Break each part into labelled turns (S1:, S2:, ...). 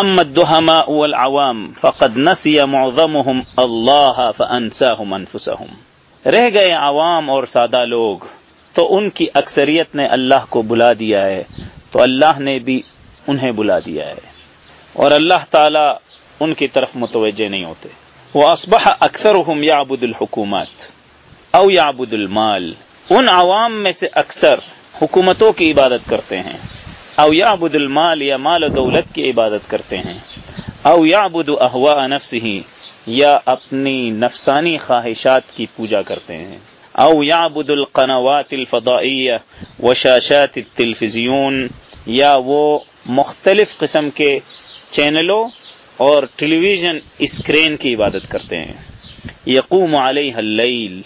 S1: اما الدهماء والعوام فقد نسي معظمهم الله فانساهم انفسهم رہ گئے عوام اور سادہ لوگ، تو ان کی اکثریت نے اللہ کو بلا دیا ہے، تو اللہ نے بھی انہیں بلا دیا ہے۔ اور اللہ تعالی ان کی طرف متوجہ نہیں ہوتے۔ وہ اسبح اکثر یعبد الحکومت او یعبد المال۔ ان عوام میں سے اکثر حکومتوں کی عبادت کرتے ہیں۔ او یعبد المال یا مال و دولت کی عبادت کرتے ہیں۔ او یعبد احواء نفسه یا اپنی نفسانی خواہشات کی پوجا کرتے ہیں۔ او یعبد القنوات الفضائیہ وشاشات التلفزیون یا وہ مختلف قسم کے چینلوں اور ٹیلی ویژن اسکرین کی عبادت کرتے ہیں۔ یقوم علیہ اللیل۔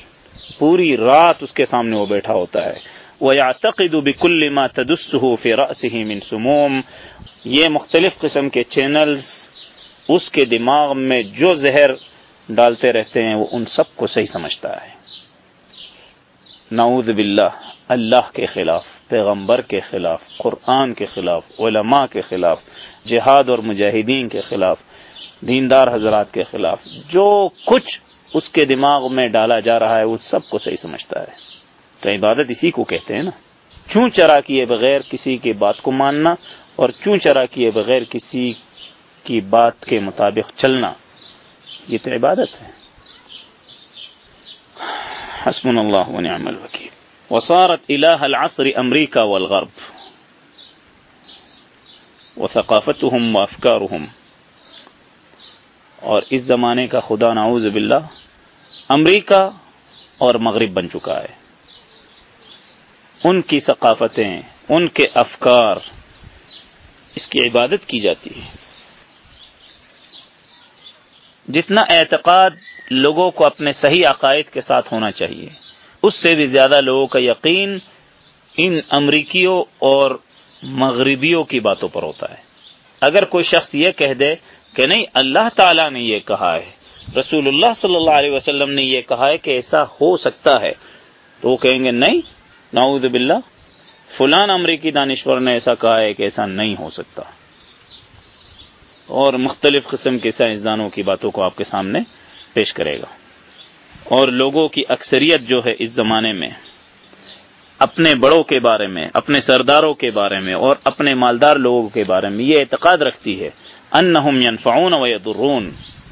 S1: پوری رات اس کے سامنے وہ بیٹھا ہوتا ہے۔ وَيَعْتَقِدُ بِكُلِّ مَا تَدُسُّهُ فِي رَأْسِهِ مِن سُمُوم. یہ مختلف قسم کے چینلز اس کے دماغ میں جو زہر ڈالتے رہتے ہیں وہ ان سب کو صحیح سمجھتا ہے۔ نعوذ باللہ، اللہ کے خلاف، پیغمبر کے خلاف، قرآن کے خلاف، علماء کے خلاف، جہاد اور مجاہدین کے خلاف، دیندار حضرات کے خلاف، جو کچھ اس کے دماغ میں ڈالا جا رہا ہے، وہ سب کو صحیح سمجھتا ہے۔ تو عبادت اسی کو کہتے ہیں نا۔ چوں چرا کیے بغیر کسی کی بات کو ماننا اور چوں چرا کیے بغیر کسی کی بات کے مطابق چلنا، یہ تو عبادت ہے۔ حسب اللہ ونعم الوکیل۔ وصارت الہ العصر امریکہ والغرب۔ وثقافتهم وافکارهم اور اس زمانے کا خدا نعوذ باللہ امریکہ اور مغرب بن چکا ہے۔ ان کی ثقافتیں، ان کے افکار، اس کی عبادت کی جاتی ہے۔ جتنا اعتقاد لوگوں کو اپنے صحیح عقائد کے ساتھ ہونا چاہیے، اس سے بھی زیادہ لوگوں کا یقین ان امریکیوں اور مغربیوں کی باتوں پر ہوتا ہے۔ اگر کوئی شخص یہ کہہ دے کہ نہیں، اللہ تعالیٰ نے یہ کہا ہے، رسول اللہ صلی اللہ علیہ وسلم نے یہ کہا ہے کہ ایسا ہو سکتا ہے، تو وہ کہیں گے نہیں نعوذ باللہ، فلان امریکی دانشور نے ایسا کہا ہے کہ ایسا نہیں ہو سکتا۔ اور مختلف قسم کے سائنسدانوں کی باتوں کو آپ کے سامنے پیش کرے گا۔ اور لوگوں کی اکثریت جو ہے اس زمانے میں، اپنے بڑوں کے بارے میں، اپنے سرداروں کے بارے میں اور اپنے مالدار لوگوں کے بارے میں یہ اعتقاد رکھتی ہے، انہم ینفعون و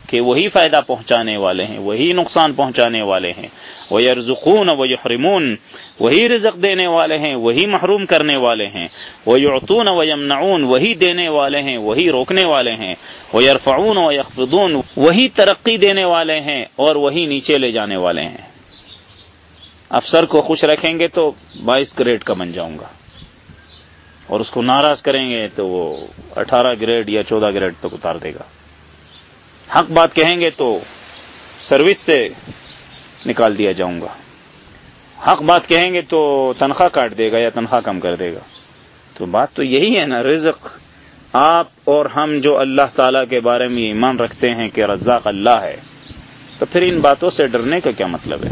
S1: کہ وہی فائدہ پہنچانے والے ہیں، وہی نقصان پہنچانے والے ہیں۔ وہ یرزقون و یحرمون وہی رزق دینے والے ہیں، وہی محروم کرنے والے ہیں۔ وہ یعطون و یمنعون وہی دینے والے ہیں، وہی روکنے والے ہیں۔ وہ یرفعون و یخفضون وہی ترقی دینے والے ہیں اور وہی نیچے لے جانے والے ہیں۔ افسر کو خوش رکھیں گے تو بائیس گریڈ کا بن جاؤں گا۔ اور اس کو ناراض کریں گے تو وہ اٹھارہ گریڈ یا چودہ گریڈ تک اتار دے گا۔ حق بات کہیں گے تو سروس سے نکال دیا جاؤں گا۔ حق بات کہیں گے تو تنخواہ کاٹ دے گا یا تنخواہ کم کر دے گا۔ تو بات تو یہی ہے نا، رزق۔ آپ اور ہم جو اللہ تعالی کے بارے میں ایمان رکھتے ہیں کہ رزاق اللہ ہے، تو پھر ان باتوں سے ڈرنے کا کیا مطلب ہے؟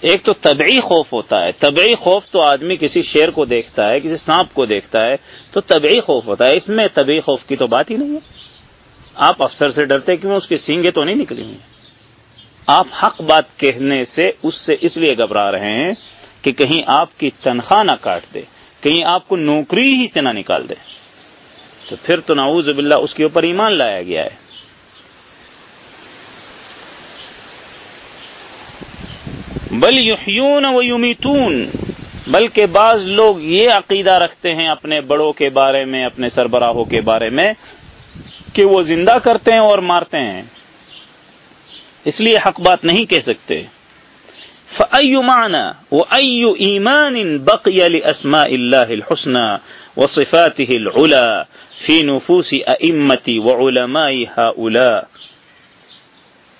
S1: ایک تو طبعی خوف ہوتا ہے۔ طبعی خوف تو آدمی کسی شیر کو دیکھتا ہے، کسی سانپ کو دیکھتا ہے، تو طبعی خوف ہوتا ہے۔ اس میں طبعی خوف کی تو بات ہی نہیں ہے۔ آپ افسر سے ڈرتے کیوں اس کی سینگیں تو نہیں نکلی ہیں۔ آپ حق بات کہنے سے اس سے اس لیے گھبرا رہے ہیں کہ کہیں آپ کی تنخواہ نہ کاٹ دے، کہیں آپ کو نوکری ہی سے نہ نکال دے۔ تو پھر تو نعوذ باللہ اس کے اوپر ایمان لایا گیا ہے۔ بل یحیون و یمیتون، بلکہ بعض لوگ یہ عقیدہ رکھتے ہیں اپنے بڑوں کے بارے میں، اپنے سربراہوں کے بارے میں کہ وہ زندہ کرتے ہیں اور مارتے ہیں۔ اس لیے حق بات نہیں کہہ سکتے۔ فأي معنى وأي إيمان بقي لأسماء الله الحسنى وصفاته العلى في نفوس أئمة وعلماء هؤلاء۔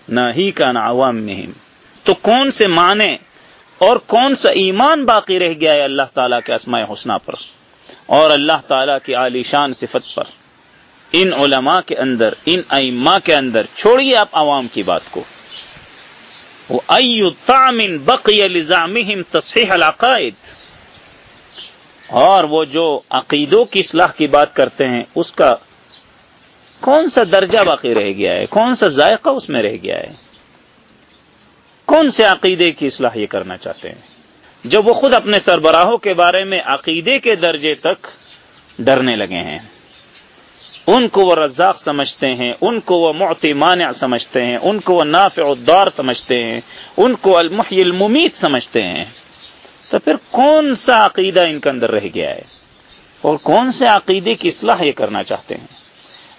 S1: ناهيك عن عوامهم۔ تو کون سے معنی اور کون سا ایمان باقی رہ گیا ہے اللہ تعالیٰ کے اسماء حسنہ پر اور اللہ تعالیٰ کی عالی شان صفت پر؟ ان علماء کے اندر، ان ائمہ کے اندر، چھوڑیے آپ عوام کی بات کو۔ تصحیح العقائد۔ اور وہ جو عقیدوں کی اصلاح کی بات کرتے ہیں، اس کا کون سا درجہ باقی رہ گیا ہے؟ کون سا ذائقہ اس میں رہ گیا ہے؟ کون سے عقیدے کی اصلاح یہ کرنا چاہتے ہیں؟ جب وہ خود اپنے سربراہوں کے بارے میں عقیدے کے درجے تک ڈرنے لگے ہیں۔ ان کو وہ رزاق سمجھتے ہیں، ان کو وہ معتی مانع سمجھتے ہیں، ان کو وہ نافع الدار سمجھتے ہیں، ان کو المحی الممید سمجھتے ہیں۔ تو پھر کون سا عقیدہ ان کے اندر رہ گیا ہے؟ اور کون سے عقیدے کی اصلاح یہ کرنا چاہتے ہیں؟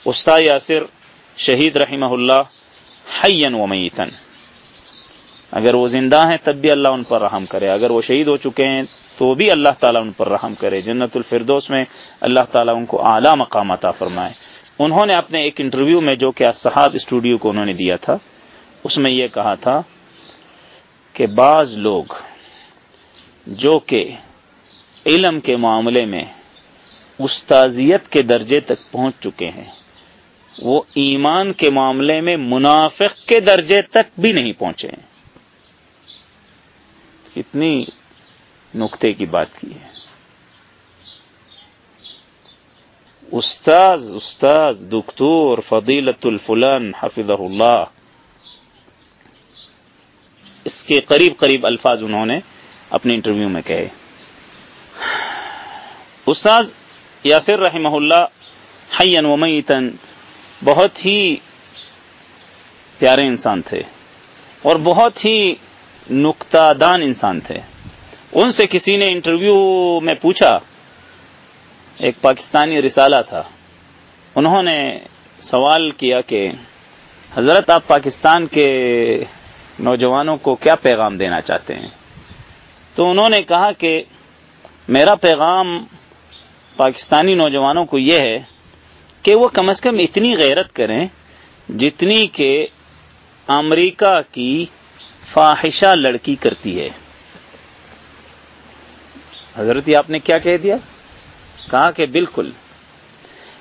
S1: استاد یاسر شہید رحمہ اللہ حین و میتن اگر وہ زندہ ہیں تب بھی اللہ ان پر رحم کرے، اگر وہ شہید ہو چکے ہیں تو بھی اللہ تعالیٰ ان پر رحم کرے۔ جنت الفردوس میں اللہ تعالیٰ ان کو اعلیٰ مقام عطا فرمائے۔ انہوں نے اپنے ایک انٹرویو میں جو کہ صحاب اسٹوڈیو کو انہوں نے دیا تھا، اس میں یہ کہا تھا کہ بعض لوگ جو کہ علم کے معاملے میں استاذیت کے درجے تک پہنچ چکے ہیں، وہ ایمان کے معاملے میں منافق کے درجے تک بھی نہیں پہنچے۔ ہیں اتنی نقطے کی بات کی ہے۔ استاذ استاذ، دکتور فضیلت الفلن حفظ اللہ۔ اس کے قریب قریب الفاظ انہوں نے اپنے انٹرویو میں کہے۔ استاذ یاسر رحمہ اللہ حین و میتن بہت ہی پیارے انسان تھے اور بہت ہی نقطہ دان انسان تھے۔ ان سے کسی نے انٹرویو میں پوچھا، ایک پاکستانی رسالہ تھا۔ انہوں نے سوال کیا کہ، حضرت آپ پاکستان کے نوجوانوں کو کیا پیغام دینا چاہتے ہیں؟ تو انہوں نے کہا کہ، میرا پیغام پاکستانی نوجوانوں کو یہ ہے کہ وہ کم از کم اتنی غیرت کریں جتنی کہ امریکہ کی فاحشہ لڑکی کرتی ہے۔ حضرت، آپ نے کیا کہہ دیا؟ کہا کہ بالکل،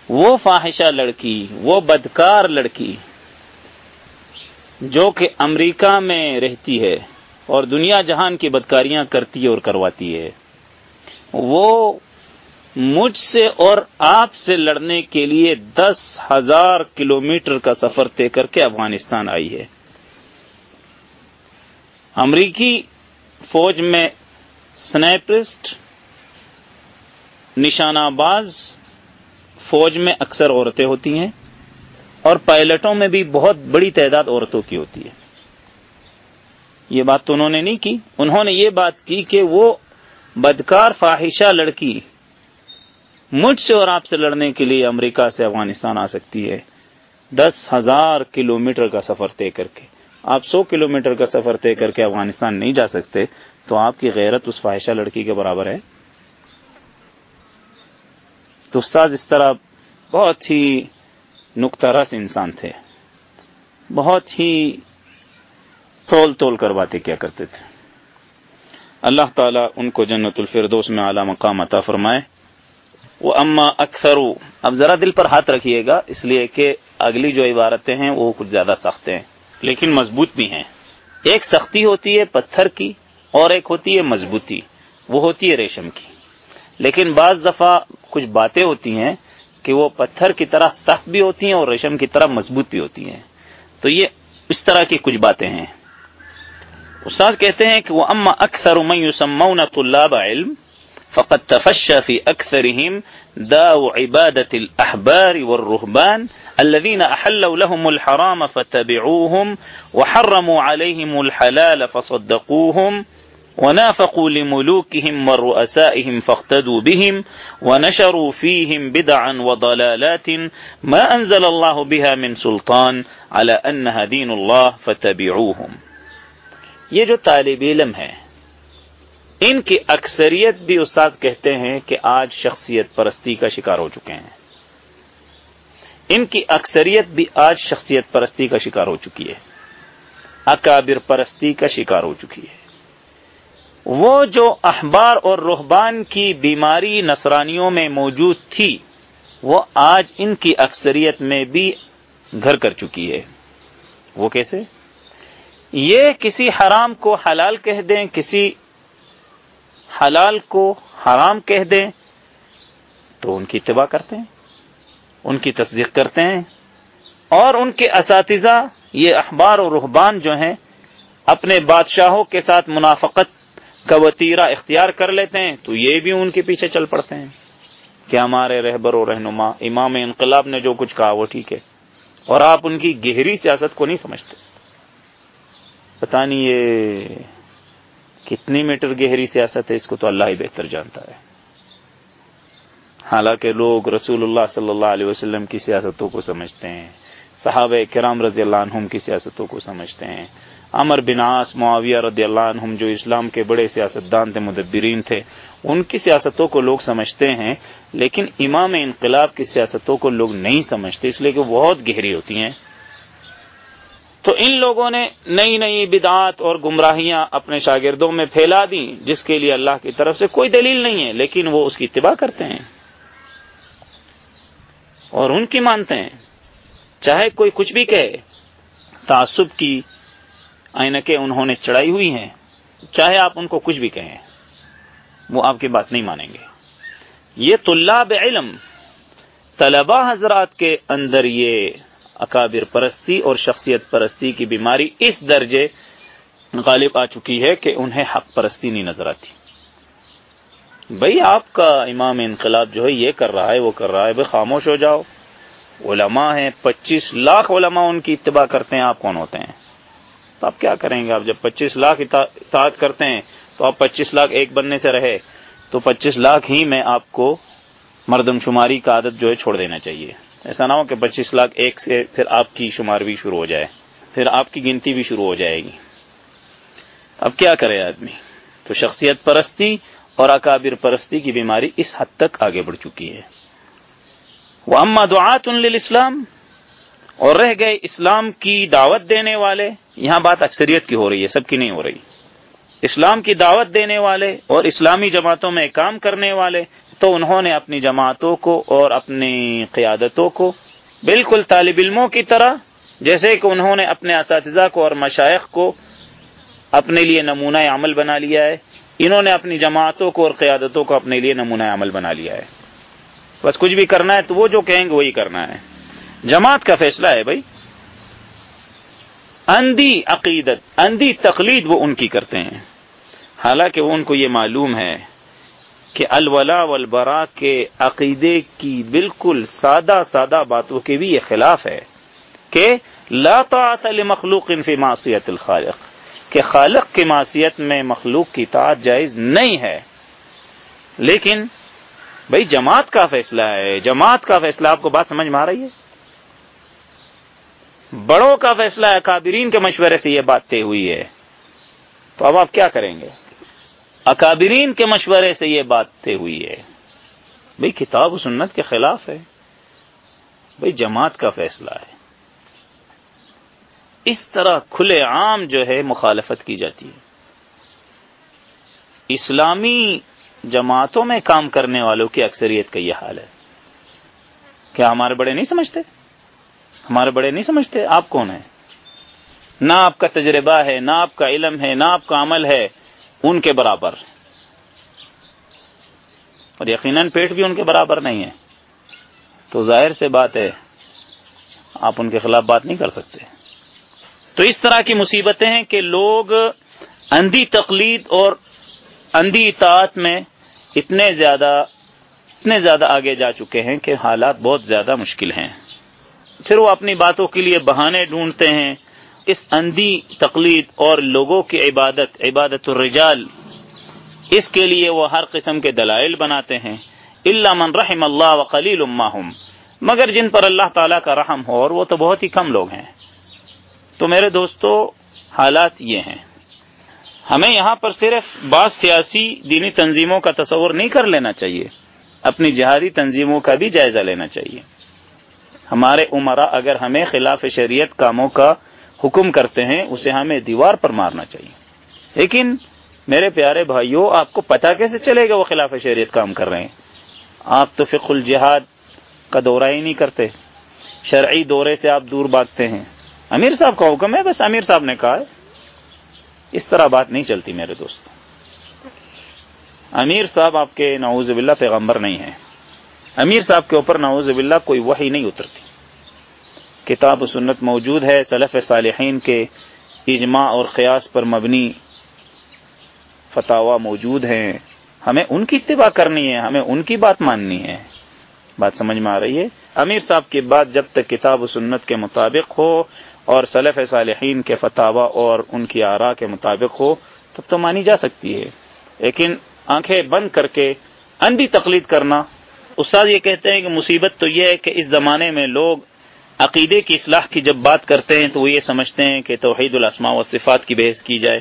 S1: وہ فاحشہ لڑکی، وہ بدکار لڑکی جو کہ امریکہ میں رہتی ہے اور دنیا جہان کی بدکاریاں کرتی ہے اور کرواتی ہے، وہ مجھ سے اور آپ سے لڑنے کے لیے دس ہزار کلومیٹر کا سفر طے کر کے افغانستان آئی ہے۔ امریکی فوج میں سنیپسٹ نشانہ باز فوج میں اکثر عورتیں ہوتی ہیں اور پائلٹوں میں بھی بہت بڑی تعداد عورتوں کی ہوتی ہے۔ یہ بات تو انہوں نے نہیں کی، انہوں نے یہ بات کی کہ وہ بدکار فاحشہ لڑکی مجھ سے اور آپ سے لڑنے کے لیے امریکہ سے افغانستان آ سکتی ہے۔ دس ہزار کلو میٹر کا سفر طے کر کے۔ آپ سو کلو میٹر کا سفر طے کر کے افغانستان نہیں جا سکتے، تو آپ کی غیرت اس فاحشہ لڑکی کے برابر ہے۔ تو استاد اس طرح بہت ہی نقطہ رس انسان تھے۔ بہت ہی تول تول کر باتیں کیا کرتے تھے۔ اللہ تعالیٰ ان کو جنت الفردوس میں اعلی مقام عطا فرمائے۔ وہ اما اکثر اب ذرا دل پر ہاتھ رکھیے گا، اس لیے کہ اگلی جو عبارتیں ہیں وہ کچھ زیادہ سخت ہیں۔ لیکن مضبوط بھی ہیں۔ ایک سختی ہوتی ہے پتھر کی اور ایک ہوتی ہے مضبوطی، وہ ہوتی ہے ریشم کی۔ لیکن بعض دفعہ کچھ باتیں ہوتی ہیں کہ وہ پتھر کی طرح سخت بھی ہوتی ہیں اور ریشم کی طرح مضبوط بھی ہوتی ہیں۔ تو یہ اس طرح کی کچھ باتیں ہیں۔ استاد کہتے ہیں کہ وہ اما اکثر من طلاب علم، فقد تفشى في أكثرهم داء عبادة الأحبار والرهبان الذين أحلوا لهم الحرام فتبعوهم وحرموا عليهم الحلال فصدقوهم ونافقوا لملوكهم ورؤسائهم فاقتدوا بهم ونشروا فيهم بدعا وضلالات ما أنزل الله بها من سلطان على أنها دين الله فتبعوهم یہ جو طالب علم ہے ان کی اکثریت بھی استاد کہتے ہیں کہ آج شخصیت پرستی کا شکار ہو چکے ہیں۔ ان کی اکثریت بھی آج شخصیت پرستی کا شکار ہو چکی ہے۔ اکابر پرستی کا شکار ہو چکی ہے۔ وہ جو اخبار اور روحبان کی بیماری نصرانیوں میں موجود تھی، وہ آج ان کی اکثریت میں بھی گھر کر چکی ہے۔ وہ کیسے؟ یہ کسی حرام کو حلال کہہ دیں، کسی حلال کو حرام کہہ دیں تو ان کی اتباع کرتے ہیں۔ ان کی تصدیق کرتے ہیں اور ان کے اساتذہ یہ اخبار و رحبان جو ہیں اپنے بادشاہوں کے ساتھ منافقت کا وطیرہ اختیار کر لیتے ہیں، تو یہ بھی ان کے پیچھے چل پڑتے ہیں کہ ہمارے رہبر و رہنما، امام انقلاب نے جو کچھ کہا وہ ٹھیک ہے۔ اور آپ ان کی گہری سیاست کو نہیں سمجھتے۔ پتا نہیں یہ کتنی میٹر گہری سیاست ہے، اس کو تو اللہ ہی بہتر جانتا ہے۔ حالانکہ لوگ رسول اللہ صلی اللہ علیہ وسلم کی سیاستوں کو سمجھتے ہیں، صحابہ کرام رضی اللہ عنہم کی سیاستوں کو سمجھتے ہیں۔ امر بناس معاویہ رضی اللہ عنہم جو اسلام کے بڑے سیاستدان تھے، مدبرین تھے، ان کی سیاستوں کو لوگ سمجھتے ہیں، لیکن امام انقلاب کی سیاستوں کو لوگ نہیں سمجھتے، اس لیے کہ بہت گہری ہوتی ہیں۔ تو ان لوگوں نے نئی نئی بدعات اور گمراہیاں اپنے شاگردوں میں پھیلا دی جس کے لیے اللہ کی طرف سے کوئی دلیل نہیں ہے، لیکن وہ اس کی اتباع کرتے ہیں۔ اور ان کی مانتے ہیں۔ چاہے کوئی کچھ بھی کہے، تعصب کی اینکیں انہوں نے چڑھائی ہوئی ہیں۔ چاہے آپ ان کو کچھ بھی کہیں، وہ آپ کی بات نہیں مانیں گے۔ یہ طلاب علم طلبا حضرات کے اندر یہ اکابر پرستی اور شخصیت پرستی کی بیماری اس درجے غالب آ چکی ہے کہ انہیں حق پرستی نہیں نظر آتی۔ بھائی آپ کا امام انقلاب جو ہے یہ کر رہا ہے، وہ کر رہا ہے بھائی خاموش ہو جاؤ۔ علماء ہیں، پچیس لاکھ علماء ان کی اتباع کرتے ہیں، آپ کون ہوتے ہیں؟ تو آپ کیا کریں گے؟ آپ جب پچیس لاکھ اطاعت کرتے ہیں، تو آپ پچیس لاکھ ایک بننے سے رہے۔ تو پچیس لاکھ ہی میں آپ کو مردم شماری کا عادت جو ہے چھوڑ دینا چاہیے۔ ایسا نہ ہو کہ پچیس لاکھ ایک سے پھر آپ کی شمار بھی شروع ہو جائے۔ پھر آپ کی گنتی بھی شروع ہو جائے گی۔ اب کیا کرے آدمی؟ تو شخصیت پرستی اور اکابر پرستی کی بیماری اس حد تک آگے بڑھ چکی ہے۔ وہ اما دعات اسلام اور رہ گئے اسلام کی دعوت دینے والے۔ یہاں بات اکثریت کی ہو رہی ہے، سب کی نہیں ہو رہی۔ اسلام کی دعوت دینے والے اور اسلامی جماعتوں میں کام کرنے والے، تو انہوں نے اپنی جماعتوں کو اور اپنی قیادتوں کو بالکل طالب علموں کی طرح، جیسے کہ انہوں نے اپنے اساتذہ کو اور مشائق کو اپنے لیے نمونہ عمل بنا لیا ہے۔ انہوں نے اپنی جماعتوں کو اور قیادتوں کو اپنے لیے نمونہ عمل بنا لیا ہے۔ بس کچھ بھی کرنا ہے تو وہ جو کہیں گے وہی کرنا ہے۔ جماعت کا فیصلہ ہے بھائی۔ اندھی عقیدت، اندھی تقلید وہ ان کی کرتے ہیں۔ حالانکہ وہ ان کو یہ معلوم ہے کہ الولا والبرا کے عقیدے کی بالکل سادہ سادہ باتوں کے بھی یہ خلاف ہے کہ لا طاعت لمخلوق فی معصیت الخالق۔ کہ خالق کی معصیت میں مخلوق کی طاعت جائز نہیں ہے۔ لیکن بھائی جماعت کا فیصلہ ہے، جماعت کا فیصلہ، آپ کو بات سمجھ میں آ رہی ہے؟ بڑوں کا فیصلہ ہے، اکابرین کے مشورے سے یہ بات طے ہوئی ہے۔ تو اب آپ کیا کریں گے؟ اکابرین کے مشورے سے یہ بات طے ہوئی ہے۔ بھئی کتاب و سنت کے خلاف ہے۔ بھئی جماعت کا فیصلہ ہے۔ اس طرح کھلے عام جو ہے مخالفت کی جاتی ہے۔ اسلامی جماعتوں میں کام کرنے والوں کی اکثریت کا یہ حال ہے۔ کیا ہمارے بڑے نہیں سمجھتے؟ ہمارے بڑے نہیں سمجھتے؟ آپ کون ہیں؟ نہ آپ کا تجربہ ہے، نہ آپ کا علم ہے، نہ آپ کا عمل ہے، ان کے برابر۔ اور یقیناً پیٹ بھی ان کے برابر نہیں ہے۔ تو ظاہر سے بات ہے، آپ ان کے خلاف بات نہیں کر سکتے۔ تو اس طرح کی مصیبتیں ہیں کہ لوگ اندھی تقلید اور اندھی اطاعت میں اتنے زیادہ اتنے زیادہ آگے جا چکے ہیں کہ حالات بہت زیادہ مشکل ہیں۔ پھر وہ اپنی باتوں کے لیے بہانے ڈھونڈتے ہیں۔ اس اندھی تقلید اور لوگوں کی عبادت عبادت الرجال، اس کے لیے وہ ہر قسم کے دلائل بناتے ہیں۔ اللہ من رحم اللہ و خلیل مگر جن پر اللہ تعالیٰ کا رحم ہو اور وہ تو بہت ہی کم لوگ ہیں۔ تو میرے دوستو، حالات یہ ہیں۔ ہمیں یہاں پر صرف بعض سیاسی دینی تنظیموں کا تصور نہیں کر لینا چاہیے، اپنی جہادی تنظیموں کا بھی جائزہ لینا چاہیے۔ ہمارے عمرہ اگر ہمیں خلاف شریعت کاموں کا حکم کرتے ہیں، اسے ہمیں دیوار پر مارنا چاہیے۔ لیکن میرے پیارے بھائیوں آپ کو پتا کیسے چلے گا وہ خلاف شریعت کام کر رہے ہیں؟ آپ تو فق الجہاد کا دورہ ہی نہیں کرتے۔ شرعی دورے سے آپ دور بھاگتے ہیں۔ امیر صاحب کا حکم ہے، بس امیر صاحب نے کہا ہے۔ اس طرح بات نہیں چلتی میرے دوست۔ امیر صاحب آپ کے نعوذ باللہ پیغمبر نہیں ہیں۔ امیر صاحب کے اوپر نعوذ باللہ کوئی وحی نہیں اترتی۔ کتاب و سنت موجود ہے صلف صالحین کے اجماع اور قیاس پر مبنی فتوا موجود ہیں۔ ہمیں ان کی اتباع کرنی ہے، ہمیں ان کی بات ماننی ہے۔ بات سمجھ میں آ رہی ہے۔ امیر صاحب کی بات جب تک کتاب و سنت کے مطابق ہو اور صلف صالحین کے فتوا اور ان کی آرا کے مطابق ہو، تب تو مانی جا سکتی ہے۔ لیکن آنکھیں بند کر کے اندھی تقلید کرنا، استاد یہ کہتے ہیں کہ مصیبت تو یہ ہے کہ اس زمانے میں لوگ عقیدے کی اصلاح کی جب بات کرتے ہیں تو وہ یہ سمجھتے ہیں کہ توحید الاسماء و صفات کی بحث کی جائے،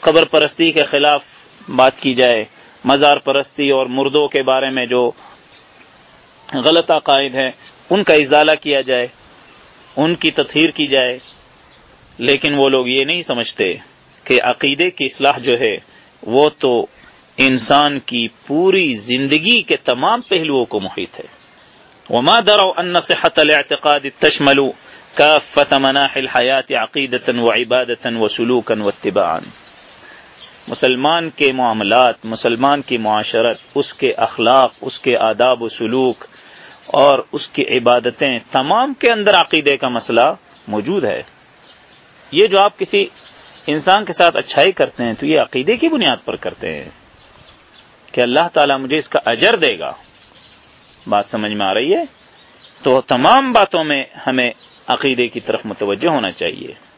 S1: قبر پرستی کے خلاف بات کی جائے، مزار پرستی اور مردوں کے بارے میں جو غلط عقائد ہیں، ان کا ازالہ کیا جائے، ان کی تطہیر کی جائے۔ لیکن وہ لوگ یہ نہیں سمجھتے کہ عقیدے کی اصلاح جو ہے، وہ تو انسان کی پوری زندگی کے تمام پہلوؤں کو محیط ہے۔ وما دروا ان صحت الاعتقاد تشمل كافه مناحي الحياه عقيده وعباده وسلوكا واتباعا۔ مسلمان کے معاملات، مسلمان کی معاشرت، اس کے اخلاق، اس کے آداب و سلوک اور اس کی عبادتیں تمام کے اندر عقیدے کا مسئلہ موجود ہے۔ یہ جو آپ کسی انسان کے ساتھ اچھائی کرتے ہیں تو یہ عقیدے کی بنیاد پر کرتے ہیں کہ اللہ تعالیٰ مجھے اس کا اجر دے گا۔ بات سمجھ میں آ رہی ہے؟ تو تمام باتوں میں ہمیں عقیدے کی طرف متوجہ ہونا چاہیے۔